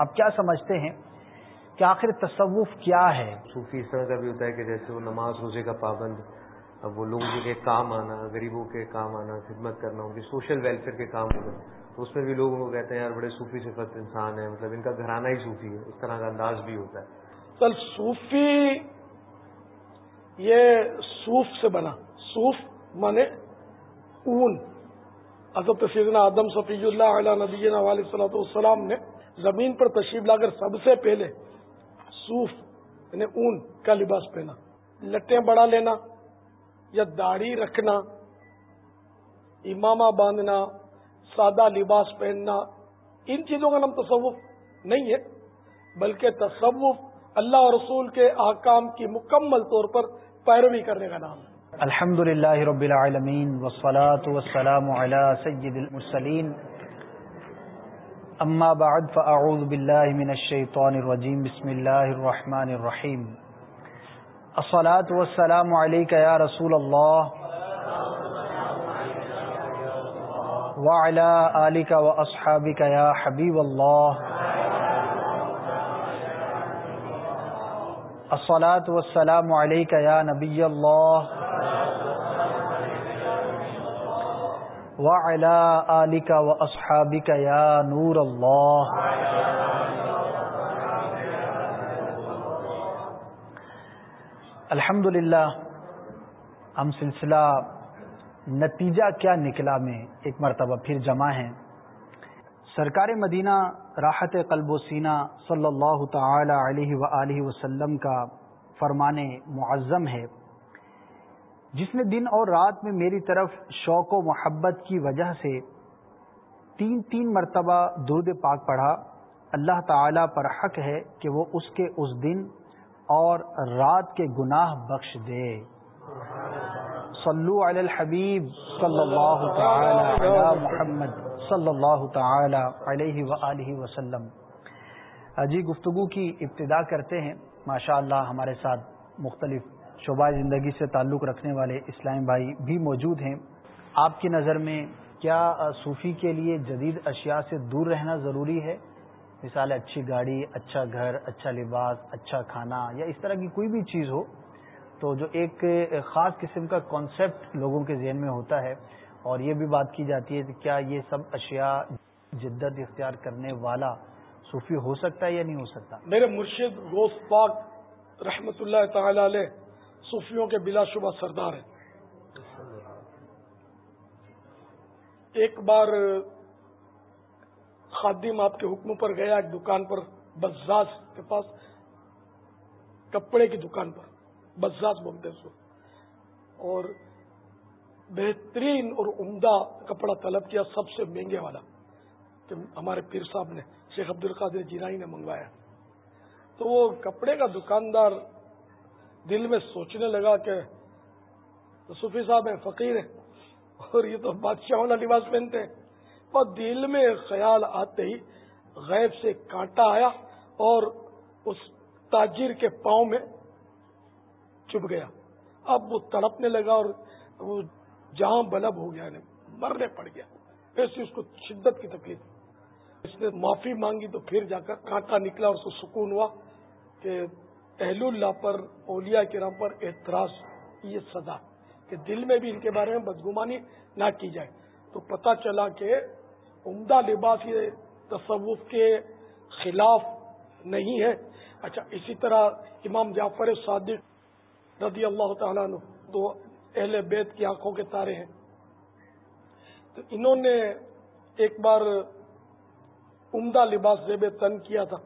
آپ کیا سمجھتے ہیں کہ آخر تصوف کیا ہے؟ صوفی اس طرح کا بھی ہوتا ہے کہ جیسے وہ نماز روزے کا پابند اب وہ لوگوں کے کام آنا غریبوں کے کام آنا خدمت کرنا ان کی سوشل ویلفیئر کے کام ہونا تو اس میں بھی لوگوں کو کہتے ہیں یار بڑے صوفی صفت انسان ہے مطلب ان کا گھرانہ ہی صوفی ہے اس طرح کا انداز بھی ہوتا ہے۔ کل صوفی یہ صوف سے بنا صوف مانے اون۔ حضرت سیدنا آدم صفی اللہ علیہ نبی علیہ صلاحت والسلام نے زمین پر تشریف لا کر سب سے پہلے صوف یعنی اون کا لباس پہنا، لٹیں بڑا لینا یا داڑھی رکھنا، امامہ باندھنا، سادہ لباس پہننا، ان چیزوں کا نام تصوف نہیں ہے، بلکہ تصوف اللہ اور رسول کے احکام کی مکمل طور پر پیروی کرنے کا نام ہے۔ الحمد للہ رب العالمین وسلاۃ وسلام علی سید المرسلین۔ اما بعد فاعوذ باللہ من الشیطان الرجیم بسم اللہ الرحمن الرحیم الصلاة والسلام علیکہ یا رسول اللہ وعلى آلك وأصحابك يا حبيب الله. الصلاة والسلام علیکہ عليك يا نبي وعلى آلك وأصحابك يا نور الله. الحمد للہ ہم سلسلہ نتیجہ کیا نکلا میں؟ ایک مرتبہ پھر جمع ہیں سرکار مدینہ راحت قلب و سینہ صلی اللہ تعالی علیہ و وسلم کا فرمان معظم ہے۔ جس نے دن اور رات میں میری طرف شوق و محبت کی وجہ سے تین تین مرتبہ درد پاک پڑھا، اللہ تعالی پر حق ہے کہ وہ اس کے اس دن اور رات کے گناہ بخش دے۔ صلو علی الحبیب صلی اللہ تعالی علی محمد صلی اللہ تعالی علیہ وآلہ وسلم۔ جی گفتگو کی ابتدا کرتے ہیں۔ ماشاء اللہ ہمارے ساتھ مختلف شعبہ زندگی سے تعلق رکھنے والے اسلام بھائی بھی موجود ہیں۔ آپ کی نظر میں کیا صوفی کے لیے جدید اشیاء سے دور رہنا ضروری ہے؟ مثال اچھی گاڑی اچھا گھر اچھا لباس اچھا کھانا یا اس طرح کی کوئی بھی چیز ہو، تو جو ایک خاص قسم کا کانسیپٹ لوگوں کے ذہن میں ہوتا ہے۔ اور یہ بھی بات کی جاتی ہے کہ کیا یہ سب اشیاء جدت اختیار کرنے والا صوفی ہو سکتا ہے یا نہیں ہو سکتا؟ میرے مرشد غوث پاک رحمت اللہ تعالی علیہ صوفیوں کے بلا شبہ سردار ہیں۔ ایک بار خادم آپ کے حکم پر گیا ایک دکان پر، بزاز کے پاس، کپڑے کی دکان پر، بزاز بولتے ہیں اس اور بہترین اور عمدہ کپڑا طلب کیا سب سے مہنگے والا، کہ ہمارے پیر صاحب نے، شیخ عبد القادر جینائی نے منگوایا۔ تو وہ کپڑے کا دکاندار دل میں سوچنے لگا کہ صوفی صاحب ہیں، فقیر ہیں۔ اور یہ تو بادشاہ والا لباس پہنتے ہیں۔ اور دل میں خیال آتے ہی غیب سے کانٹا آیا اور اس تاجر کے پاؤں میں چپ گیا۔ اب وہ تڑپنے لگا اور وہ جہاں بلب ہو گیا یعنی مرنے پڑ گیا۔ ایسی اس کو شدت کی تکلیف۔ اس نے معافی مانگی تو پھر جا کر کانٹا نکلا اور اس کو سکون ہوا کہ اہل اللہ پر، اولیاء کرام پر اعتراض، یہ سزا کہ دل میں بھی ان کے بارے میں بدگمانی نہ کی جائے۔ تو پتہ چلا کہ عمدہ لباس یہ تصوف کے خلاف نہیں ہے۔ اچھا اسی طرح امام جعفر صادق رضی اللہ تعالیٰ عنہ دو اہل بیت کی آنکھوں کے تارے ہیں۔ تو انہوں نے ایک بار عمدہ لباس زیب تن کیا تھا،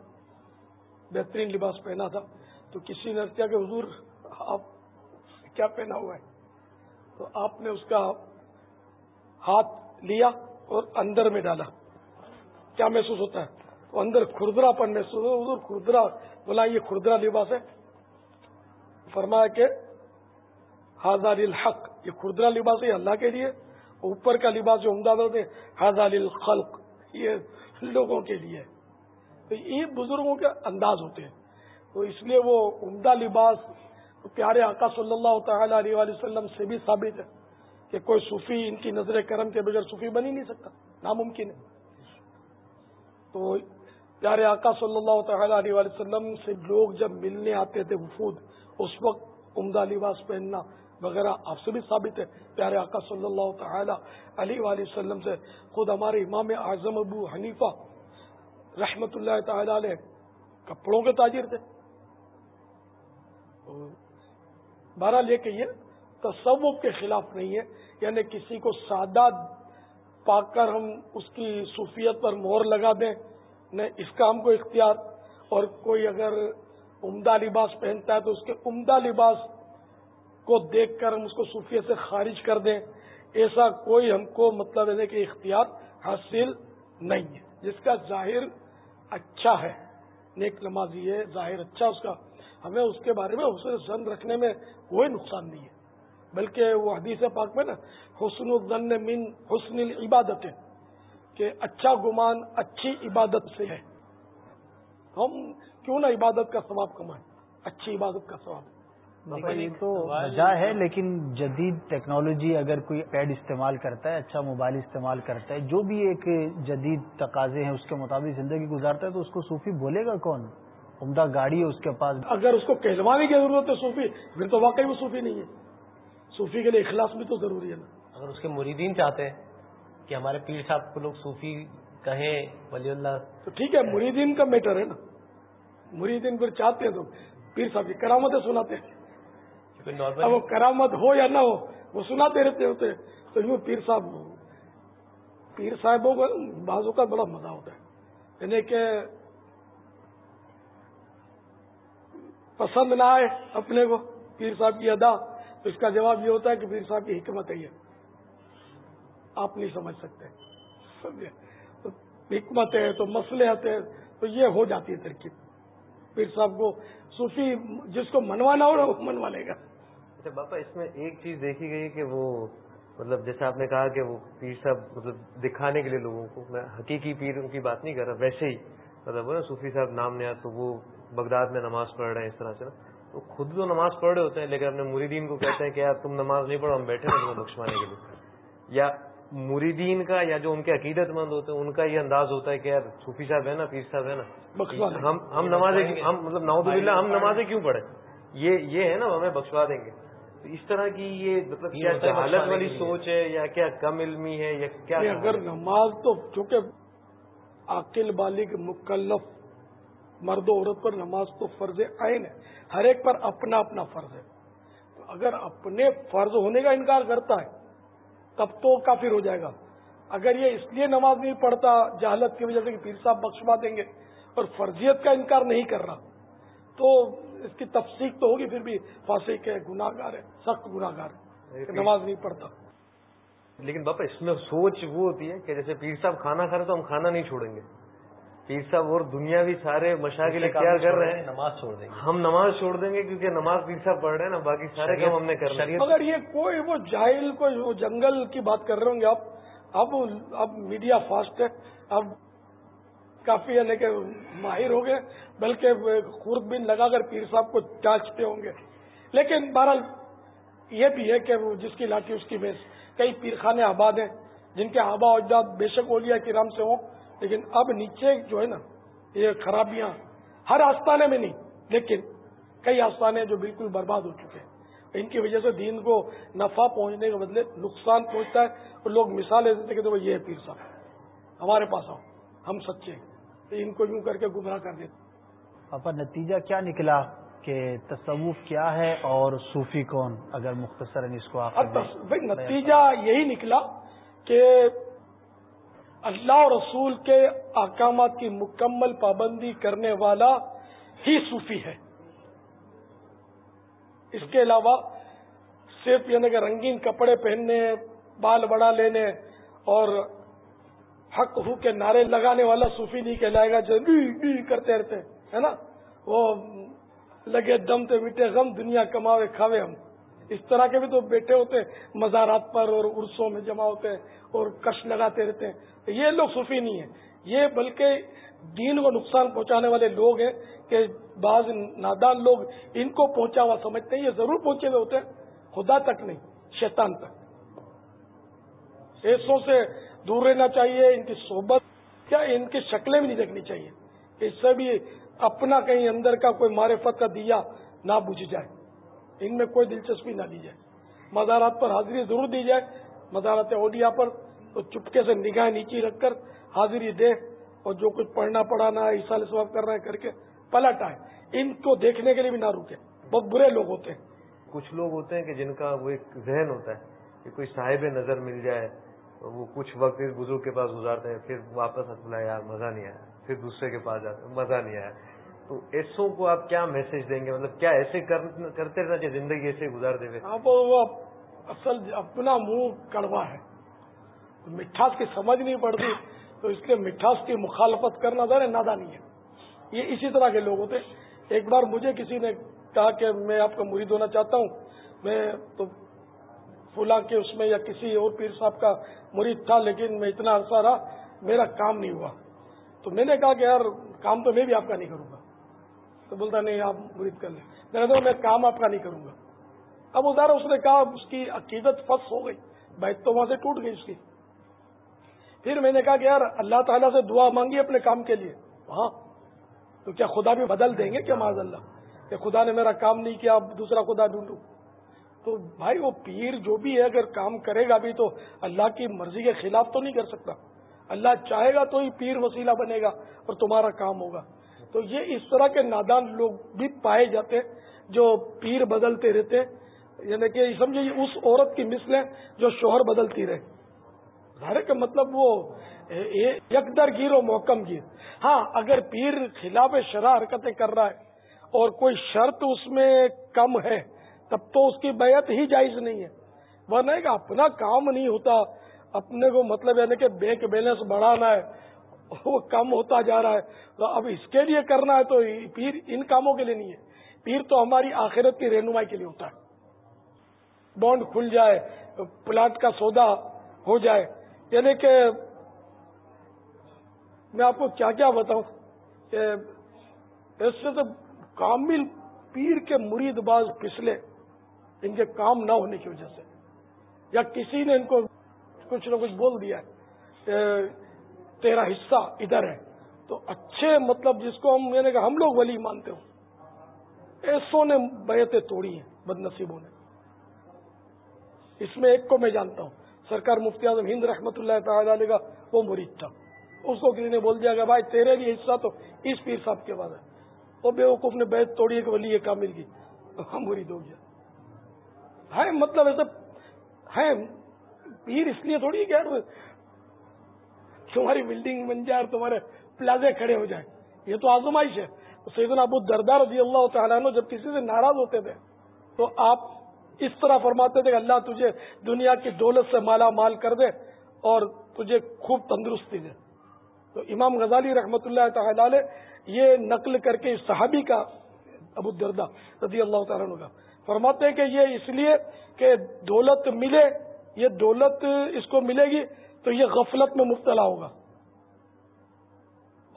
بہترین لباس پہنا تھا۔ تو کسی نے کیا کہ حضور، آپ کیا پہنا ہوا ہے؟ تو آپ نے اس کا ہاتھ لیا اور اندر میں ڈالا۔ کیا محسوس ہوتا ہے؟ تو اندر کھردرا پن محسوس ہو حضور، کھردرا بولا یہ کھردرا لباس ہے۔ فرمایا کہ حاضر الحق یہ خردرا لباس ہے اللہ کے لیے۔ اوپر کا لباس جو عمدہ ہے حاضر الخلق یہ لوگوں کے لیے۔ تو یہ بزرگوں کے انداز ہوتے ہیں۔ تو اس لیے وہ عمدہ لباس پیارے آقا صلی اللہ تعالی علیہ وسلم سے بھی ثابت ہے کہ کوئی صوفی ان کی نظر کرم کے بغیر صوفی بن ہی نہیں سکتا، ناممکن ہے۔ تو پیارے آقا صلی اللہ تعالی علیہ وسلم سے لوگ جب ملنے آتے تھے وفود، اس وقت عمدہ لباس پہننا وغیرہ آپ سے بھی ثابت ہے۔ پیارے آقا صلی اللہ تعالی علیہ وسلم سے خود ہمارے امام اعظم ابو حنیفہ رحمت اللہ تعالی علیہ کپڑوں کے تاجر تھے۔ بارہ لے کے یہ تصوف کے خلاف نہیں ہے۔ یعنی کسی کو سادہ پا کر ہم اس کی صوفیت پر مور لگا دیں، نہ اس کام کو اختیار۔ اور کوئی اگر عمدہ لباس پہنتا ہے تو اس کے عمدہ لباس کو دیکھ کر ہم اس کو صوفیت سے خارج کر دیں۔ ایسا کوئی ہم کو مطلب ہے کہ اختیار حاصل نہیں ہے۔ جس کا ظاہر اچھا ہے، نیک نمازی ہے، ظاہر اچھا اس کا۔ ہمیں اس کے بارے میں حسن زن رکھنے میں کوئی نقصان نہیں ہے۔ بلکہ وہ حدیث پاک میں نا حسن الزن من حسن عبادت کہ اچھا گمان اچھی عبادت سے ہے۔ ہم کیوں نہ عبادت کا ثواب کمائیں؟ اچھی عبادت کا ثواب۔ یہ تو وجہ ہے لیکن جدید ٹیکنالوجی اگر کوئی پیڈ استعمال کرتا ہے اچھا موبائل استعمال کرتا ہے جو بھی ایک جدید تقاضے ہیں اس کے مطابق زندگی گزارتا ہے تو اس کو صوفی بولے گا کون؟ عمدہ گاڑی ہے اس کے پاس۔ اگر اس کو کہلوانے کی ضرورت ہے صوفی پھر تو واقعی وہ صوفی نہیں ہے۔ صوفی کے لیے اخلاص بھی تو ضروری ہے نا۔ اگر اس کے مریدین چاہتے ہیں کہ ہمارے پیر صاحب کو لوگ صوفی کہیں ولی اللہ۔ تو ٹھیک ہے مریدین کا میٹر ہے نا۔ مریدین پھر چاہتے ہیں تو پیر صاحب کی کرامتیں سناتے ہیں۔ وہ کرامت ہو یا نہ ہو وہ سناتے رہتے ہوتے تو یوں پیر صاحب پیر صاحبوں کو بازو کا بڑا مزہ ہوتا ہے۔ یعنی کہ پسند نہ آئے اپنے کو، پیر صاحب کی ادا۔ تو اس کا جواب یہ ہوتا ہے کہ پیر صاحب کی حکمت ہے یہ۔ آپ نہیں سمجھ سکتے۔ سمجھے؟ تو حکمت ہے، تو مسئلے آتے ہیں تو یہ ہو جاتی ہے ترکیب۔ پیر صاحب کو صوفی جس کو منوانا ہو، وہ منوا لے گا۔ اچھا باپا، اس میں ایک چیز دیکھی گئی کہ وہ مطلب جیسے آپ نے کہا کہ وہ پیر صاحب مطلب دکھانے کے لیے لوگوں کو۔ میں حقیقی پیر ان کی بات نہیں کر رہا، ویسے ہی۔ مطلب نا صوفی صاحب نام نیا، تو وہ بغداد میں نماز پڑھ رہے ہیں اس طرح سے نا۔ تو خود تو نماز پڑھ رہے ہوتے ہیں لیکن اپنے مریدین کو کہتے ہیں کہ یار تم نماز نہیں پڑھو ہم بیٹھے ہیں تمہیں بخشوانے کے لیے۔ یا مریدین کا یا جو ان کے عقیدت مند ہوتے ہیں ان کا یہ انداز ہوتا ہے کہ یار صوفی صاحب ہے نا پیر صاحب ہے نا۔ ہم ہم نمازیں ہم مطلب ناود اللہ ہم نمازیں کیوں پڑھیں؟ یہ یہ ہے نا ہمیں بخشوا دیں گے۔ تو اس طرح کی یہ مطلب کیا جہالت والی سوچ ہے یا کیا کم علمی ہے یا کیا اگر نماز تو چونکہ عقل بالغ مکلف مرد و عورت پر نماز تو فرض عین ہے۔ ہر ایک پر اپنا اپنا فرض ہے۔ تو اگر اپنے فرض ہونے کا انکار کرتا ہے تب تو کافر ہو جائے گا۔ اگر یہ اس لیے نماز نہیں پڑھتا جہالت کی وجہ سے کہ پیر صاحب بخشوا دیں گے اور فرضیت کا انکار نہیں کر رہا تو اس کی تفصیق تو ہوگی پھر بھی فاسق ہے گناہ گار ہے سخت گناہ گار ہے نماز نہیں پڑھتا۔ لیکن باپا اس میں سوچ وہ ہوتی ہے کہ جیسے پیر صاحب کھانا کھا رہے تو ہم کھانا نہیں چھوڑیں گے۔ پیر صاحب اور دنیا بھی سارے مشاغل اختیار کر رہے ہیں؟ نماز چھوڑ دیں گے۔ ہم نماز چھوڑ دیں گے کیونکہ نماز پیر صاحب پڑھ رہے ہیں نا باقی سارے کام ہم نے کر رہے اگر یہ کوئی وہ جاہل کوئی وہ جنگل کی بات کر رہے ہوں گے آپ اب اب میڈیا فاسٹ ہے اب کافی یعنی کہ ماہر ہو گئے بلکہ خورد بن لگا کر پیر صاحب کو جانچتے ہوں گے۔ لیکن بہرحال یہ بھی ہے کہ وہ جس کی لاٹھی اس کی بیس کئی پیر خانے آباد ہیں جن کے آبا اجداد بے شک اولیا کرام سے ہوں۔ لیکن اب نیچے جو ہے نا یہ خرابیاں ہر آستانے میں نہیں لیکن کئی آستانے جو بالکل برباد ہو چکے ہیں۔ ان کی وجہ سے دین کو نفع پہنچنے کے بدلے نقصان پہنچتا ہے اور لوگ مثال دیتے کہ یہ ہے پیر صاحب ہمارے پاس آؤ ہم سچے ہیں۔ ان کو یوں کر کے گمراہ کر دیتے پاپا نتیجہ کیا نکلا کہ تصوف کیا ہے اور صوفی کون؟ اگر مختصر اس کو آپ بھائی نتیجہ یہی نکلا کہ اللہ اور رسول کے احکامات کی مکمل پابندی کرنے والا ہی صوفی ہے۔ اس کے علاوہ صرف یعنی کہ رنگین کپڑے پہننے، بال بڑا لینے اور حق ہو کے نعرے لگانے والا صوفی نہیں کہلائے گا، جو کرتے رہتے، ہے نا؟ وہ لگے دم تے میٹھے غم دنیا کماوے، کھاوے ہم۔ اس طرح کے بھی تو بیٹھے ہوتے ہیں، مزارات پر اور عرصوں میں جمع ہوتے ہیں اور کش لگاتے رہتے ہیں۔ یہ لوگ صوفی نہیں ہیں۔ یہ بلکہ دین کو نقصان پہنچانے والے لوگ ہیں کہ بعض نادان لوگ ان کو پہنچا ہوا سمجھتے ہیں، یہ ضرور پہنچے ہوئے ہوتے ہیں۔ خدا تک نہیں، شیطان تک۔ ایسوں سے دور رہنا چاہیے، ان کی صحبت کیا ان کی شکلیں بھی نہیں دیکھنی چاہیے۔ اس سے بھی اپنا کہیں اندر کا کوئی معرفت کا دیا نہ بجھ جائے۔ ان میں کوئی دلچسپی نہ لی جائے۔ مزارات پر حاضری ضرور دی جائے۔ مزارات اوڈیا پر تو چپکے سے نگاہ نیچی رکھ کر حاضری دے اور جو کچھ پڑھنا پڑھانا ہے عیسا سواب کرنا ہے، کر کے پلٹ آئے۔ ان کو دیکھنے کے لیے بھی نہ رکے۔ بہت برے لوگ ہوتے ہیں۔ کچھ لوگ ہوتے ہیں کہ جن کا وہ ایک ذہن ہوتا ہے کہ کوئی صاحب نظر مل جائے وہ کچھ وقت اس بزرگ کے پاس گزارتے ہیں، پھر واپس بلا یار مزہ نہیں آیا، پھر دوسرے کے پاس جاتے ہیں، مزہ نہیں آیا۔ تو ایسوں کو آپ کیا میسج دیں گے؟ مطلب کیا ایسے کرتے رہنا کہ زندگی ایسے گزار دے ہاں، وہ اصل اپنا منہ کڑوا ہے۔ مٹھاس کی سمجھ نہیں پڑتی، تو اس لیے مٹھاس کی مخالفت کرنا ذرا نادانی ہے۔ یہ اسی طرح کے لوگ ہوتے۔ ایک بار مجھے کسی نے کہا کہ میں آپ کا مرید ہونا چاہتا ہوں۔ میں تو فلاں کے اس میں یا کسی اور پیر صاحب کا مرید تھا، لیکن میں اتنا عرصہ رہا، میرا کام نہیں ہوا۔ تو میں نے کہا کہ یار، کام تو میں بھی آپ کا نہیں کروں گا۔ تو بولتا، نہیں، آپ مرید کر لیں. میں نے میں کام آپ کا نہیں کروں گا. اب ادھر اس نے کہا، اس کی عقیدت فس ہو گئی بیت تو وہاں سے ٹوٹ گئی اس کی. پھر میں نے کہا کہ، یار، اللہ تعالیٰ سے دعا مانگی اپنے کام کے لیے. ہاں. تو کیا خدا بھی بدل دیں گے کیا معذ اللہ؟ کہ خدا نے میرا کام نہیں کیا، اب دوسرا خدا ڈھونڈوں؟ تو بھائی، وہ پیر جو بھی ہے، اگر کام کرے گا بھی تو اللہ کی مرضی کے خلاف تو نہیں کر سکتا۔ اللہ چاہے گا تو ہی پیر وسیلہ بنے گا اور تمہارا کام ہوگا۔ تو یہ اس طرح کے نادان لوگ بھی پائے جاتے جو پیر بدلتے رہتے یعنی کہ سمجھے اس عورت کی مثلیں جو شوہر بدلتی رہے۔ ظاہر کا مطلب وہ یکدر گیر و محکم گیر۔ ہاں اگر پیر خلاف شرح حرکتیں کر رہا ہے اور کوئی شرط اس میں کم ہے، تب تو اس کی بیعت ہی جائز نہیں ہے۔ وہ نہیں کہ اپنا کام نہیں ہوتا، اپنے کو مطلب یعنی کہ بینک بیلنس بڑھانا ہے۔ وہ کم ہوتا جا رہا ہے۔ تو اب اس کے لیے کرنا ہے تو پیر ان کاموں کے لیے نہیں ہے۔ پیر تو ہماری آخرت کی رہنمائی کے لیے ہوتا ہے۔ بانڈ کھل جائے، پلاٹ کا سودا ہو جائے۔ یعنی کہ میں آپ کو کیا کیا بتاؤں؟ کہ ایسے تو کامل پیر کے مرید باز پچھلے ان کے کام نہ ہونے کی وجہ سے۔ یا کسی نے ان کو کچھ نہ کچھ بول دیا ہے۔ تیرا حصہ ادھر ہے۔ تو اچھے مطلب جس کو ہم یعنی کہ ہم لوگ ولی مانتے ہوں۔ ایسوں نے بیعتیں توڑی ہیں بد نصیبوں نے۔ اس میں ایک کو میں جانتا ہوں۔ سرکار مفتی اعظم ہند رحمت اللہ تعالی کا وہ مرید تھا۔ اس کو کسی نے بول دیا کہ بھائی تیرے لیے حصہ تو اس پیر صاحب کے بعد ہے۔ وہ بے وقوف نے بیت توڑی کہ ولی یہ کام مل ہم مرید ہو گیا۔ ہے مطلب ایسا ہے۔ پیر اس لیے تھوڑی کہ تمہاری بلڈنگ بن جائے اور تمہارے پلازے کھڑے ہو جائیں۔ یہ تو آزمائش ہے۔ سیدنا ابو دردار رضی اللہ تعالیٰ عنہ جب کسی سے ناراض ہوتے تھے، تو آپ اس طرح فرماتے تھے کہ اللہ تجھے دنیا کی دولت سے مالا مال کر دے اور تجھے خوب تندرستی دے۔ تو امام غزالی رحمت اللہ تعالی علیہ یہ نقل کر کے صحابی کا ابو دردا رضی اللہ تعالیٰ عنہ کا فرماتے ہیں کہ یہ اس لیے کہ دولت ملے، یہ دولت اس کو ملے گی تو یہ غفلت میں مبتلا ہوگا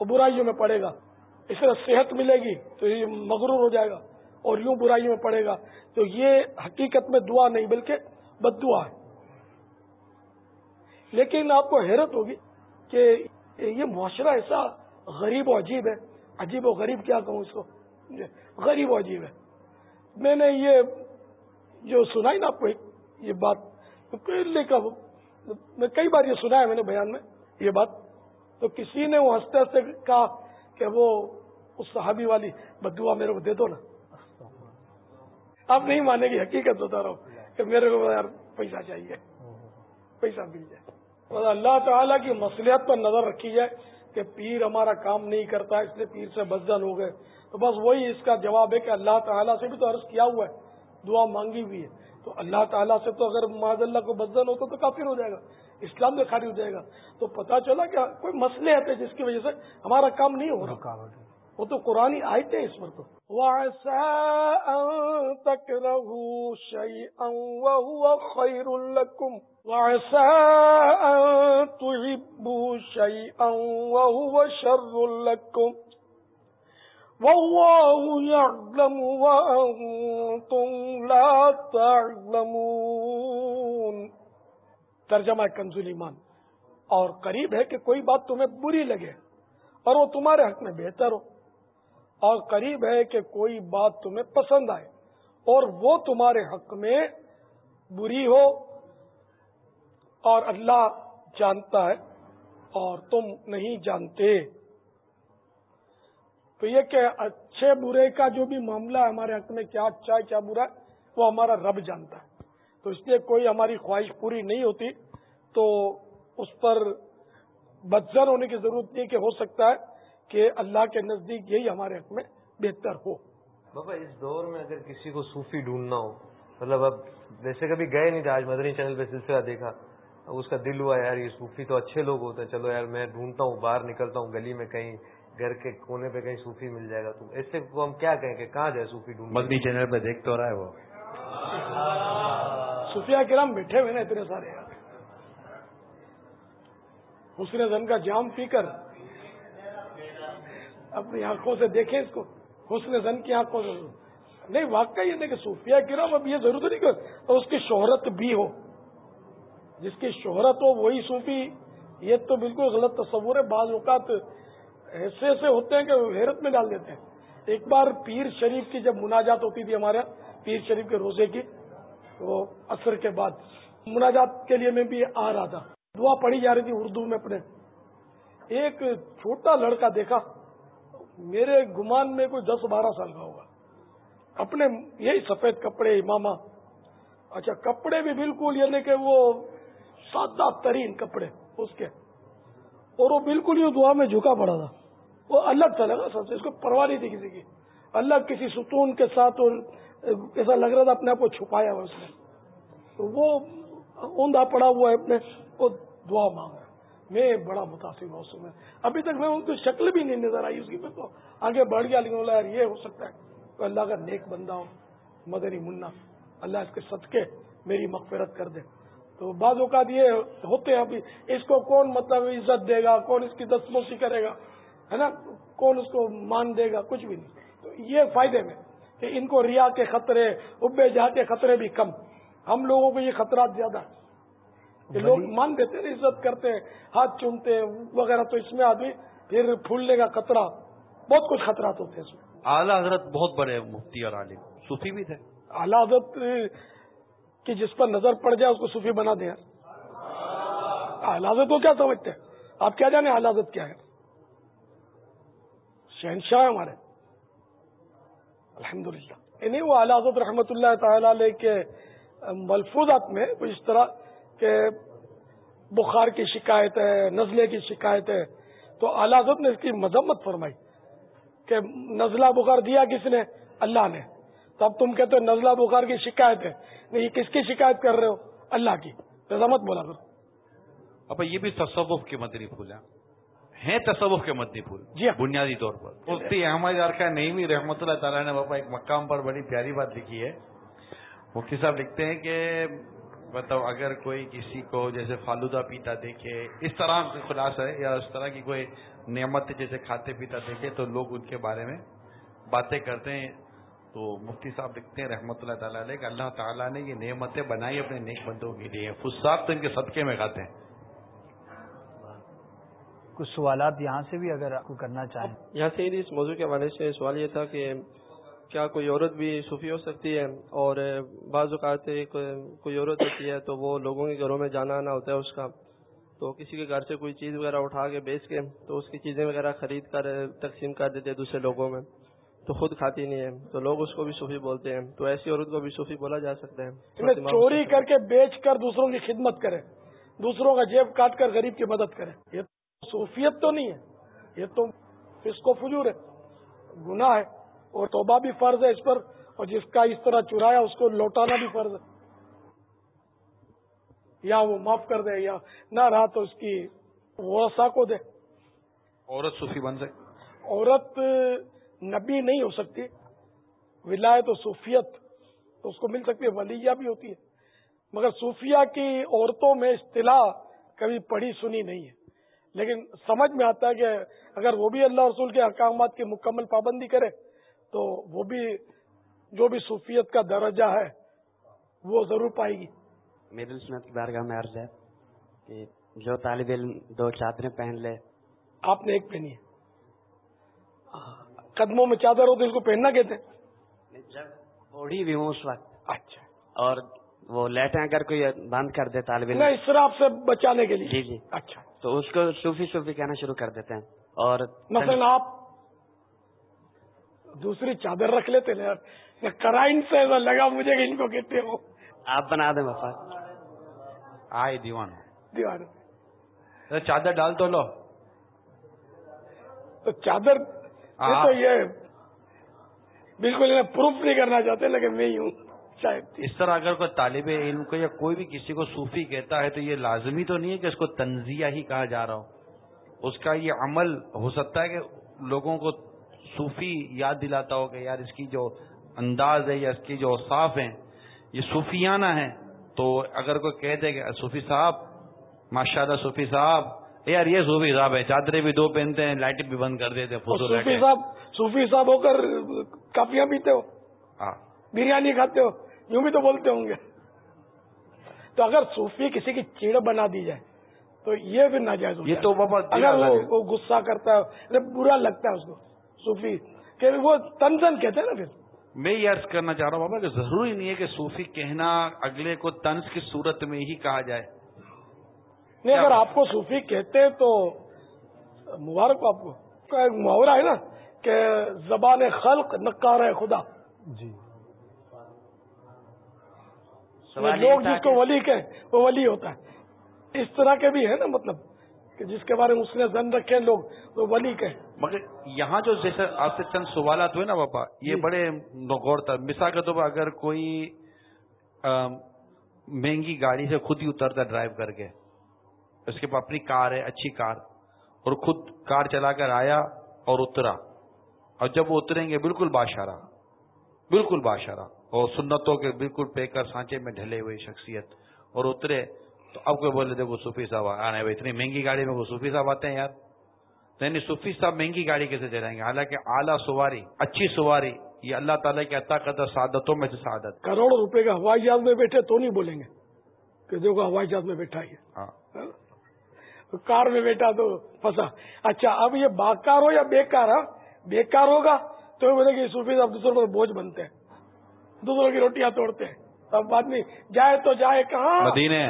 وہ برائیوں میں پڑے گا۔ اس طرح صحت ملے گی تو یہ مغرور ہو جائے گا اور یوں برائیوں میں پڑے گا۔ تو یہ حقیقت میں دعا نہیں بلکہ بد دعا ہے۔ لیکن آپ کو حیرت ہوگی کہ یہ معاشرہ ایسا غریب و عجیب ہے۔ عجیب و غریب کیا کہوں اس کو؟ غریب و عجیب ہے۔ میں نے یہ جو سنائی نا آپ کو یہ بات پہلے کا میں کئی بار یہ سنا ہے میں نے بیان میں یہ بات، تو کسی نے وہ ہنستے ہنستے کہا کہ وہ اس صحابی والی بدوا میرے کو دے دو نا۔ آپ نہیں مانے گی حقیقت بتا رہا ہوں کہ میرے کو یار پیسہ چاہیے۔ پیسہ مل جائے۔ اللہ تعالیٰ کی مصلیت پر نظر رکھی جائے کہ پیر ہمارا کام نہیں کرتا، اس لیے پیر سے بدزن ہو گئے۔ تو بس وہی اس کا جواب ہے کہ اللہ تعالیٰ سے بھی تو عرض کیا ہوا ہے، دعا مانگی ہوئی ہے۔ تو اللہ تعالیٰ سے تو اگر معذ اللہ کو بدزن ہوتا تو کافر ہو جائے گا اسلام میں خالی ہو جائے گا۔ تو پتا چلا کہ کوئی مسئلے آتے جس کی وجہ سے ہمارا کام نہیں ہو رہا۔ وہ تو قرآن آئے تھے اس پر تو۔ تک رہو شعی خیر القم شعی شر القم لا تعلمون۔ ترجمہ کنزول ایمان اور قریب ہے کہ کوئی بات تمہیں بری لگے اور وہ تمہارے حق میں بہتر ہو۔ اور قریب ہے کہ کوئی بات تمہیں پسند آئے اور وہ تمہارے حق میں بری ہو۔ اور اللہ جانتا ہے اور تم نہیں جانتے۔ تو یہ کہ اچھے برے کا جو بھی معاملہ ہے، ہمارے حق میں کیا اچھا ہے، کیا برا ہے، وہ ہمارا رب جانتا ہے۔ تو اس لیے کوئی ہماری خواہش پوری نہیں ہوتی۔ تو اس پر بدزر ہونے کی ضرورت نہیں کہ ہو سکتا ہے کہ اللہ کے نزدیک یہی ہمارے حق میں بہتر ہو۔ بابا، اس دور میں اگر کسی کو صوفی ڈھونڈنا ہو مطلب اب ویسے کبھی گئے نہیں تھے، آج مدنی چینل پہ سلسلہ دیکھا، اب اس کا دل ہوا، یار یہ صوفی تو اچھے لوگ ہوتے ہیں، چلو یار میں ڈھونڈتا ہوں، باہر نکلتا ہوں، گلی میں کہیں گھر کے کونے پہ کہیں صوفی مل جائے گا تو ایسے کو ہم کیا کہیں کہ کہاں جائے صوفی ڈھونڈ مدنی چینل پہ دیکھ تو رہا ہے وہ۔ صوفیہ کرام بیٹھے ہوئے نا اتنے سارے۔ حسن زن کا جام پی کر اپنی آنکھوں سے دیکھیں اس کو۔ حسن زن کی آنکھوں سے۔ نہیں واقعی یہ کہ صوفیہ کرام اب یہ ضرورت نہیں کہ اس کی شہرت بھی ہو۔ جس کی شہرت ہو وہی صوفی یہ تو بالکل غلط تصور ہے۔ بعض اوقات ایسے ایسے ہوتے ہیں کہ حیرت میں ڈال دیتے ہیں۔ ایک بار پیر شریف کی جب مناجات ہوتی تھی ہمارے پیر شریف کے روزے کی، تو اثر کے بعد مناجات کے لیے میں بھی آ رہا تھا۔ دعا پڑھی جا رہی تھی اردو میں اپنے۔ ایک چھوٹا لڑکا دیکھا، میرے گمان میں کوئی دس بارہ سال کا ہوگا۔ اپنے یہی سفید کپڑے اماما اچھا کپڑے بھی بالکل یعنی کہ وہ سادہ ترین کپڑے اس کے۔ اور وہ بالکل یہ دعا میں جھکا پڑا تھا۔ وہ الگ تھا لگا سب سے، اس کو پرواہ نہیں تھی کسی کی۔ الگ کسی ستون کے ساتھ اور ایسا لگ رہا تھا اپنے آپ کو چھپایا ہوا اس نے۔ تو وہ اوندا پڑا ہوا ہے اپنے وہ دعا مانگ رہا میں بڑا متاثر ہوا اس میں۔ ابھی تک میں ان کی شکل بھی نہیں نظر آئی اس کی تو آگے بڑھ گیا، لیکن بولا، یار، یہ ہو سکتا ہے تو اللہ کا نیک بندہ ہو، مدنی منا اللہ اس کے صدقے میری مغفرت کر دے۔ تو بعض اوقات یہ ہوتے ہیں ابھی، اس کو کون مطلب عزت دے گا، کون اس کی دستموسی کرے گا؟ ہے نا؟ کون اس کو مان دے گا؟ کچھ بھی نہیں۔ تو یہ فائدے میں کہ ان کو ریا کے خطرے ابے جہاں کے خطرے بھی کم۔ ہم لوگوں کو یہ خطرات زیادہ کہ لوگ مان دیتے ہیں عزت کرتے ہیں ہاتھ چومتے ہیں وغیرہ۔ تو اس میں آدمی پھر پھولنے کا خطرہ۔ بہت کچھ خطرات ہوتے ہیں اس میں۔ اعلیٰ حضرت بہت بڑے مفتی اور عالم۔ صوفی بھی تھے۔ اعلیٰ حضرت کہ جس پر نظر پڑ جائے اس کو صوفی بنا دیں۔ حضرت کو کیا سمجھتے ہیں؟ آپ کیا جانے حضرت کیا ہے شہنشاہ ہمارے۔ الحمد للہ یعنی وہ حضرت رحمۃ اللہ تعالی علیہ کے ملفوظات میں کچھ اس طرح کہ بخار کی شکایت ہے، نزلے کی شکایت ہے۔ تو حضرت نے اس کی مذمت فرمائی کہ نزلہ بخار دیا کس نے؟ اللہ نے۔ تو اب تم کہتے ہو نزلہ بخار کی شکایت ہے۔ نہیں، یہ کس کی شکایت کر رہے ہو؟ اللہ کی۔ رضامت بولا کرو اب یہ بھی تصوف کے مدنی پھول ہیں تصوف کے مدنی پھول جی بنیادی طور پر۔ مفتی احمد ارخا نہیں رحمۃ اللہ تعالیٰ نے باپا ایک مقام پر بڑی پیاری بات لکھی ہے۔ مفتی صاحب لکھتے ہیں کہ مطلب اگر کوئی کسی کو جیسے فالودہ پیتا دیکھے اس طرح خلاص ہے یا اس طرح کی کوئی نعمت جیسے کھاتے پیتا دیکھے تو لوگ ان کے بارے میں باتیں کرتے ہیں۔ تو مفتی صاحب لکھتے ہیں رحمۃ اللہ تعالیٰ علیہ کہ اللہ تعالیٰ نے یہ نعمتیں بنائی اپنے نیک بندوں کے لیے۔ فساد تو ان کے صدقے میں کھاتے ہیں۔ کچھ سوالات یہاں سے بھی اگر آپ کو کرنا چاہیں۔ یہاں سے اس موضوع کے حوالے سے سوال یہ تھا کہ کیا کوئی عورت بھی صوفی ہو سکتی ہے اور بعض اوقات کوئی عورت ہوتی ہے تو وہ لوگوں کے گھروں میں جانا آنا ہوتا ہے اس کا۔ تو کسی کے گھر سے کوئی چیز وغیرہ اٹھا کے بیچ کے تو اس کی چیزیں وغیرہ خرید کر تقسیم کر دیتے دوسرے لوگوں میں۔ تو خود کھاتی نہیں ہے تو لوگ اس کو بھی صوفی بولتے ہیں۔ تو ایسی عورت کو بھی صوفی بولا جا سکتا ہے۔ چوری کر کے بیچ کر دوسروں کی خدمت کرے دوسروں کا جیب کاٹ کر غریب کی مدد کرے۔ صوفیت تو نہیں ہے یہ تو اس کو فجور ہے گناہ ہے اور توبہ بھی فرض ہے اس پر اور جس کا اس طرح چرایا اس کو لوٹانا بھی فرض ہے۔ یا وہ معاف کر دے یا نہ رہا تو اس کی وسا کو دے۔ عورت صوفی بن سکے عورت نبی نہیں ہو سکتی ولایت و صوفیت تو اس کو مل سکتی ہے ولیہ بھی ہوتی ہے۔ مگر صوفیہ کی عورتوں میں اصطلاح کبھی پڑھی سنی نہیں ہے۔ لیکن سمجھ میں آتا ہے کہ اگر وہ بھی اللہ رسول کے احکامات کی مکمل پابندی کرے تو وہ بھی جو بھی صوفیت کا درجہ ہے وہ ضرور پائے گی۔ میری سنت کی بارگاہ میں عرض ہے کہ جو طالب علم دو چادریں پہن لے۔ آپ نے ایک پہنی ہے۔ قدموں میں چادر ہو تو اس کو پہننا کہتے ہیں؟ جب اوڑھی بھی ہوں اس وقت اچھا۔ اور وہ لیٹیں اگر کوئی بند کر دے طالب علم۔ میں اسراف سے بچانے کے لیے۔ جی جی۔ اچھا۔ تو اس کو صوفی صوفی کہنا شروع کر دیتے ہیں۔ اور مثلا آپ دوسری چادر رکھ لیتے نا کرائن سے ایسا لگا مجھے کہ ان کو کہتے ہو۔ آپ بنا دیں وفا۔ آئے دیوان دیوار ارے چادر ڈال تو لو۔ تو چادر یہ۔ تو یہ بالکل پروف نہیں کرنا چاہتے لیکن میں ہی ہوں۔ شاید اس طرح اگر کوئی طالب علم کو یا کوئی بھی کسی کو صوفی کہتا ہے تو یہ لازمی تو نہیں ہے کہ اس کو تنزیہ ہی کہا جا رہا ہو؟ اس کا یہ عمل ہو سکتا ہے کہ لوگوں کو صوفی یاد دلاتا ہو کہ یار اس کی جو انداز ہے یا اس کی جو صاف ہیں یہ صوفیانہ ہیں۔ تو اگر کوئی کہہ دے کہ صوفی صاحب ماشاء اللہ صوفی صاحب یار یہ صوفی صاحب ہے چادریں بھی دو پہنتے ہیں لائٹ بھی بند کر دیتے ہیں صوفی صاحب صوفی صاحب ہو کر کافیاں پیتے ہو ہاں۔ بریانی کھاتے ہو۔ یوں بھی تو بولتے ہوں گے۔ تو اگر صوفی کسی کی چیڑ بنا دی جائے تو یہ بھی ناجائز ہو یہ تو اگر وہ, غصہ کرتا ہے ارے برا لگتا ہے اس کو صوفی کہ وہ تنزن کہتے ہیں نا پھر۔ میں یہ عرض کرنا چاہ رہا ہوں بابا کہ ضروری نہیں ہے کہ صوفی کہنا اگلے کو طنز کی صورت میں ہی کہا جائے۔ نہیں اگر آپ کو صوفی کہتے ہیں تو مبارک ہو آپ کو۔ محاورہ ہے نا کہ زبان خلق نکار ہے خدا۔ جی۔ لوگ جس کو کہ- ولی کہیں وہ ولی ہوتا ہے۔ اس طرح کے بھی ہے نا مطلب کہ جس کے بارے میں اس نے زن رکھے لوگ وہ ولی کہیں مگر یہاں جو جیسے آپ سے چند سوالات ہوئے نا پاپا یہ بڑے غور تھا۔ مثال کے طور پر اگر کوئی مہنگی گاڑی سے خود ہی اترتا ڈرائیو کر کے اس کے پاس اپنی کار ہے اچھی کار اور خود کار چلا کر آیا اور اترا اور جب وہ اتریں گے بالکل باشارہ بالکل باشارہ۔ اور سنتوں کے بالکل پیکر سانچے میں ڈھلے ہوئے شخصیت اور اترے تو اب کوئی بولے دیکھو صوفی صاحب آنے بھائی اتنی مہنگی گاڑی میں وہ صوفی صاحب آتے ہیں یار۔ نہیں نہیں صوفی صاحب مہنگی گاڑی کیسے چلائیں گے حالانکہ اعلیٰ سواری اچھی سواری یہ اللہ تعالیٰ کی عطا قدر سعادتوں میں سے سعادت۔ کروڑوں روپے کا ہوائی جہاز میں بیٹھے تو نہیں بولیں گے کہ دیکھو ہوائی جہاز میں بیٹھا ہی ہاں۔ ہے کار میں بیٹھا تو پھنسا۔ اچھا اب یہ باکار ہو یا بیکار ہے بیکار ہوگا تو یہ بولے کہ صوفی صاحب دوسروں پر بوجھ بنتے ہیں۔ دوسروں کی روٹیاں توڑتے ہیں۔ اب آدمی جائے تو جائے کہاں؟ مدینے۔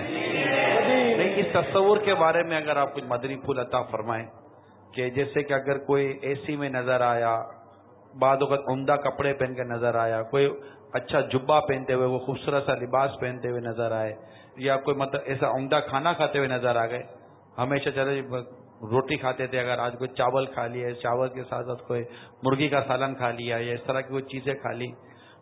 نہیں اس تصور کے بارے میں اگر آپ کچھ مدنی پھول عطا فرمائیں کہ جیسے کہ اگر کوئی اے سی میں نظر آیا بعد وقت عمدہ کپڑے پہن کے نظر آیا کوئی اچھا جبا پہنتے ہوئے وہ خوبصورت سا لباس پہنتے ہوئے نظر آئے یا کوئی مطلب ایسا عمدہ کھانا کھاتے ہوئے نظر آ گئے ہمیشہ چلے روٹی کھاتے تھے۔ اگر آج کوئی چاول کھا لیا چاول کے ساتھ ساتھ کوئی مرغی کا سالن کھا لیا یا اس طرح کی کوئی چیزیں کھا لی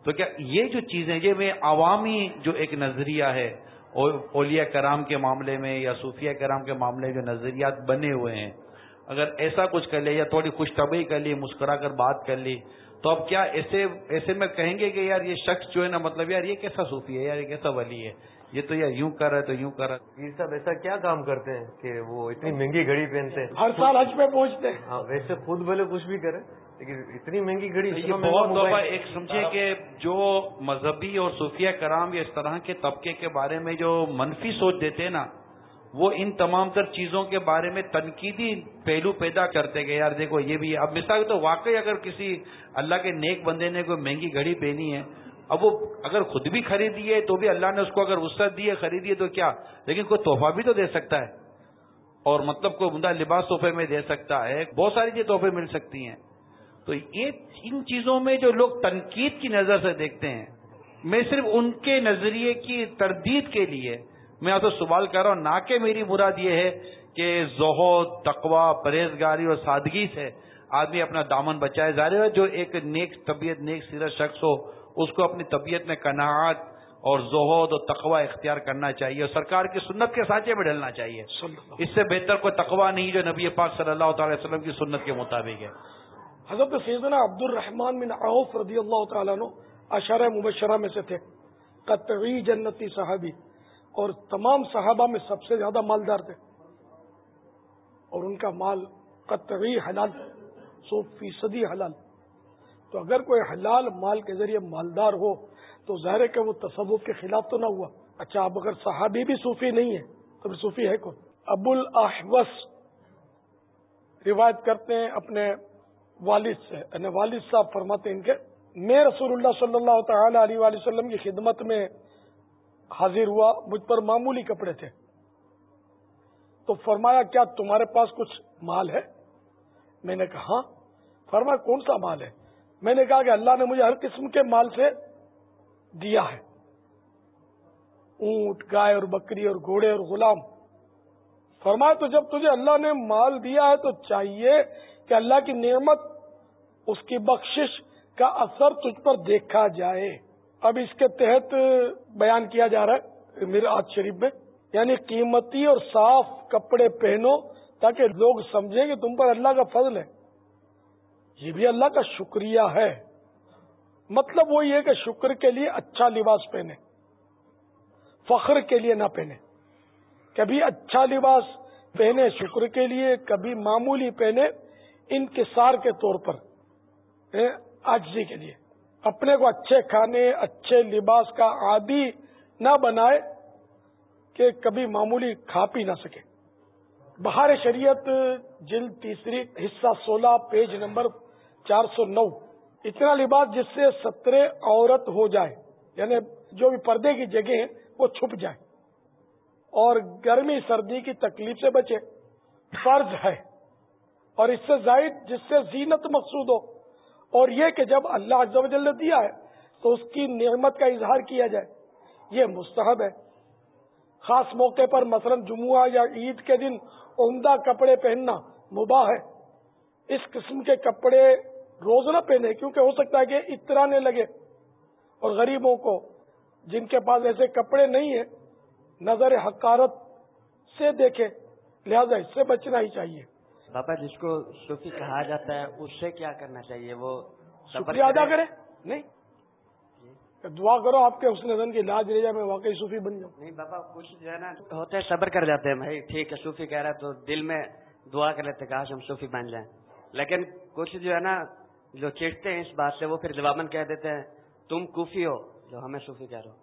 تو کیا یہ جو چیزیں یہ میں عوامی جو ایک نظریہ ہے او- اولیاء کرام کے معاملے میں یا صوفیہ کرام کے معاملے میں جو نظریات بنے ہوئے ہیں اگر ایسا کچھ کر لے یا تھوڑی خوش طبعی کر لی مسکرا کر بات کر لی تو اب کیا ایسے ایسے میں کہیں گے کہ یار یہ شخص جو ہے نا مطلب یار یہ کیسا صوفی ہے یار یہ کیسا ولی ہے؟ یہ تو یار یوں کر رہا ہے تو یوں کر رہا ہے۔ صاحب ایسا کیا کام کرتے ہیں کہ وہ اتنی مہنگی گھڑی پہنتے ہیں؟ ہر سال حج پہ پہنچتے ہیں۔ ہاں ویسے خود بھلے کچھ بھی کرے لیکن اتنی مہنگی گھڑی یہ بہت دفعہ ایک سمجھے کہ جو مذہبی اور صوفیہ کرام یا اس طرح کے طبقے کے بارے میں جو منفی سوچ دیتے ہیں نا وہ ان تمام تر چیزوں کے بارے میں تنقیدی پہلو پیدا کرتے گئے۔ یار دیکھو یہ بھی۔ اب مثال تو واقعی اگر کسی اللہ کے نیک بندے نے کوئی مہنگی گھڑی پہنی ہے اب وہ اگر خود بھی خریدی ہے تو بھی اللہ نے اس کو اگر وسعت دی ہے خریدی ہے تو کیا؟ لیکن کوئی تحفہ بھی تو دے سکتا ہے۔ اور مطلب کوئی عمدہ لباس تحفے میں دے سکتا ہے۔ بہت ساری چیزیں تحفے مل سکتی ہیں۔ تو یہ ان چیزوں میں جو لوگ تنقید کی نظر سے دیکھتے ہیں میں صرف ان کے نظریے کی تردید کے لیے میں آپ سے سوال کر رہا ہوں نہ کہ میری مراد یہ ہے کہ زہد تقوا پرہیزگاری اور سادگی سے آدمی اپنا دامن بچائے۔ ظاہر ہے جو ایک نیک طبیعت نیک سیرت شخص ہو اس کو اپنی طبیعت میں کناعت اور زہد اور تقوا اختیار کرنا چاہیے اور سرکار کی سنت کے سانچے میں ڈلنا چاہیے۔ اس سے بہتر کوئی تقوا نہیں جو نبی پاک صلی اللہ تعالی وسلم کی سنت کے مطابق ہے۔ حضرت سیدنا عبد الرحمان بن عوف رضی اللہ تعالیٰ عنہ اشارہ مبشرہ میں سے تھے۔ قطعی جنتی صحابی۔ اور تمام صحابہ میں سب سے زیادہ مالدار تھے۔ اور ان کا مال قطعی حلال، سو فیصدی حلال۔ تو اگر کوئی حلال مال کے ذریعے مالدار ہو، تو ظاہر ہے کہ وہ تصوف کے خلاف تو نہ ہوا۔ اچھا اب اگر صحابی بھی صوفی نہیں ہے، تو پھر صوفی ہے کون؟ ابو الاحوس روایت کرتے ہیں اپنے والد سے یعنی والد صاحب فرماتے ہیں ان کے، میں رسول اللہ صلی اللہ تعالی علیہ وآلہ وسلم کی خدمت میں حاضر ہوا، مجھ پر معمولی کپڑے تھے۔ تو فرمایا، کیا تمہارے پاس کچھ مال ہے؟ میں نے کہا ہاں۔ فرمایا، کون سا مال ہے؟ میں نے کہا کہ اللہ نے مجھے ہر قسم کے مال سے دیا ہے۔ اونٹ، گائے اور بکری اور گھوڑے اور غلام۔ فرمایا، تو جب تجھے اللہ نے مال دیا ہے تو چاہیے کہ اللہ کی نعمت اس کی بخشش کا اثر تجھ پر دیکھا جائے۔ اب اس کے تحت بیان کیا جا رہا ہے میرے آج شریف میں یعنی قیمتی اور صاف کپڑے پہنو تاکہ لوگ سمجھیں کہ تم پر اللہ کا فضل ہے۔ یہ بھی اللہ کا شکریہ ہے۔ مطلب وہی ہے کہ شکر کے لیے اچھا لباس پہنے، فخر کے لیے نہ پہنے۔ کبھی اچھا لباس پہنے، شکر کے لیے، کبھی معمولی پہنے۔ انکسار کے طور پر آجزی کے لیے، اپنے کو اچھے کھانے، اچھے لباس کا عادی نہ بنائے کہ کبھی معمولی کھا پی نہ سکے۔ بہار شریعت، جلد تیسری، حصہ سولہ، پیج نمبر چار سو نو۔ اتنا لباس جس سے سترے عورت ہو جائے یعنی جو بھی پردے کی جگہ ہیں، وہ چھپ جائے۔ اور گرمی، سردی کی تکلیف سے بچے۔ فرض ہے۔ اور اس سے زائد جس سے زینت مقصود ہو، اور یہ کہ جب اللہ عز و جل نے دیا ہے، تو اس کی نعمت کا اظہار کیا جائے۔ یہ مستحب ہے۔ خاص موقع پر مثلا جمعہ یا عید کے دن عمدہ کپڑے پہننا مباح ہے۔ اس قسم کے کپڑے روز نہ پہنے، کیونکہ ہو سکتا ہے کہ اترانے لگے۔ اور غریبوں کو، جن کے پاس ایسے کپڑے نہیں ہیں، نظر حقارت سے دیکھے، لہذا اس سے بچنا ہی چاہیے۔ بابا جس کو صوفی کہا جاتا ہے اس سے کیا کرنا چاہیے؟ وہ شکریہ ادا کرے۔ نہیں۔ دعا کرو آپ کے حسن زن کی لاج رہ جائے میں واقعی صوفی بن جاؤں۔ نہیں بابا کچھ جو ہے نا ہوتے صبر کر جاتے ہیں۔ بھائی ٹھیک ہے صوفی کہہ رہا ہے تو دل میں دعا کر لیتے کہا ہم صوفی بن جائیں۔ لیکن کچھ جو ہے نا جو چڑھتے ہیں اس بات سے وہ پھر جواباً کہہ دیتے ہیں تم کوفی ہو جو ہمیں صوفی کہہ رہے ہو۔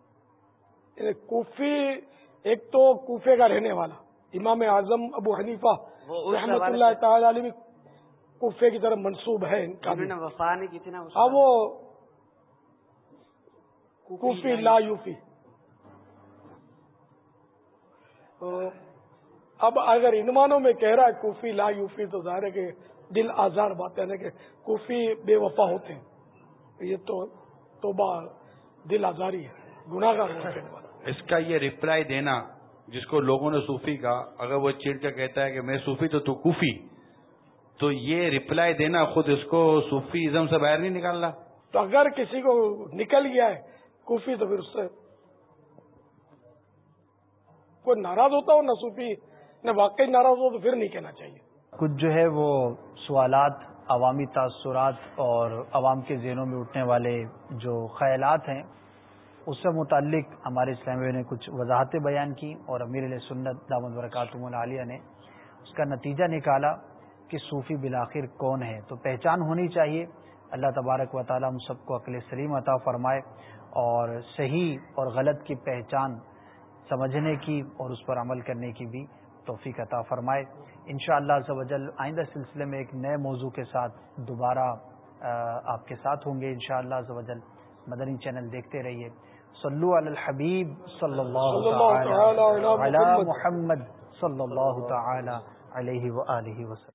یعنی کوفی ایک تو کوفے کا رہنے والا۔ امام اعظم ابو حنیفہ رحمت اللہ تعالی علیہ کوفے کی طرف منسوب ہے وفا نہیں کی تھی نا ہاں وہ کوفی لا یوفی۔ اب اگر انمانوں میں کہہ رہا ہے کوفی لا یوفی تو ظاہر ہے کہ دل آزار بات ہے نا کہ کوفی بے وفا ہوتے ہیں۔ یہ تو توبہ دل آزاری ہے گناہ گار اس کا یہ ریپلائی دینا جس کو لوگوں نے صوفی کا اگر وہ چڑ کر کہتا ہے کہ میں صوفی تو تو کوفی تو یہ ریپلائی دینا خود اس کو صوفی ازم سے باہر نہیں نکالنا۔ تو اگر کسی کو نکل گیا ہے کوفی تو پھر اس سے کوئی ناراض ہوتا ہو نہ صوفی نہ واقعی ناراض ہو تو پھر نہیں کہنا چاہیے۔ کچھ جو ہے وہ سوالات عوامی تاثرات اور عوام کے ذہنوں میں اٹھنے والے جو خیالات ہیں اس سے متعلق ہمارے اسلامیہ نے کچھ وضاحتیں بیان کی اور امیر علیہ سنت دامد برکاتم العالیہ نے اس کا نتیجہ نکالا کہ صوفی بلاخر کون ہے۔ تو پہچان ہونی چاہیے۔ اللہ تبارک و تعالیٰ ہم سب کو عقل سلیم عطا فرمائے اور صحیح اور غلط کی پہچان سمجھنے کی اور اس پر عمل کرنے کی بھی توفیق عطا فرمائے۔ ان شاء اللہ آئندہ سلسلے میں ایک نئے موضوع کے ساتھ دوبارہ آپ کے ساتھ ہوں گے۔ ان شاء اللہ مدنی چینل دیکھتے رہیے۔ صلو علی الحبیب صلی اللہ علی محمد صلی اللہ تعالی علیہ وآلہ وسلم.